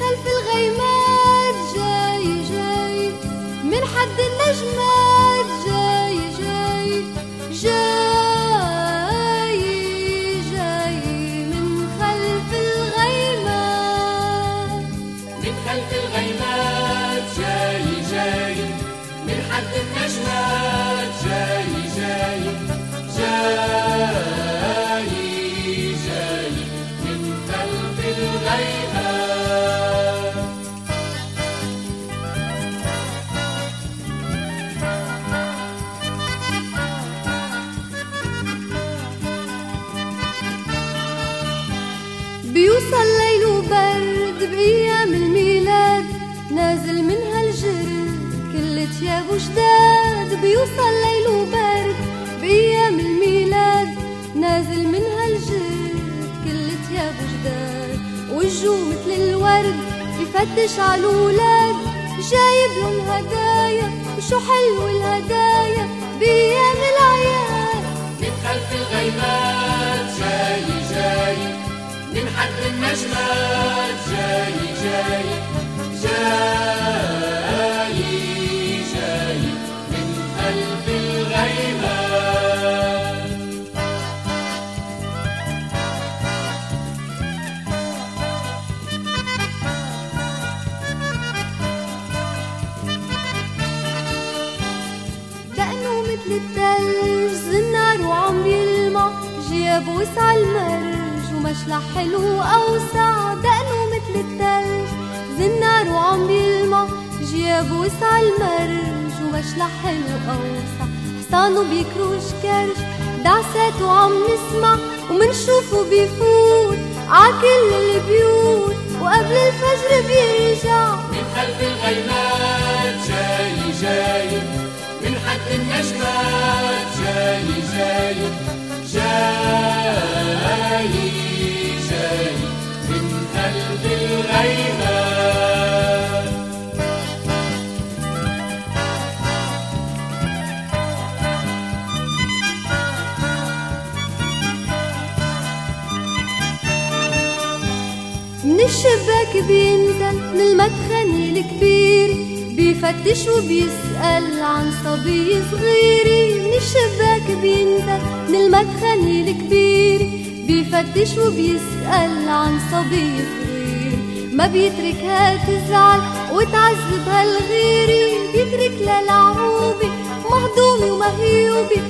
خلف الغيمات جاي جاي. من حد النجمات جاي جاي. جاي جاي. من خلف الغيمات. من خلف الغيمات جاي جاي. من حد النجمات جاي جاي. جاي. بأيام الميلاد. نازل من هالجرد كل تيابه جداد بيوصل ليل وبرد بأيام الميلاد. نازل من هالجرد كل تيابه جداد وجهه مثل الورد بفتش على الولاد. جايب لهم هدايا شو حلو الهدايا بأيام الأعياد من خلف جاي حد النجمات جاي جاي جاي جاي من خلف الغيمات دقنه مثل التلج زنار وعم بيلمع جياب وسع المرج ومشلح حلو أوسع دقنه مثل التلج. زنار وعم بيلمع جياب وسع المرج ومشلح حلو أوسع حصانه بيكروش كرش دعسات وعم نسمع ومنشوفه بيفوت عكل البيوت وقبل الفجر بيرجع. من خلف الغيمات جاي جاي من حد النجمات جاي جاي. من الشباك بينزل من المدخن الكبير بيفتش وبيسأل عن صبي صغير. من الشباك بينزل من المدخن الكبير بيفتش وبيسأل عن صبي صغير. ما بيتركها تزعل وتعذبها الغيري بيترك لها لعوبة مهضومة ومهيوبة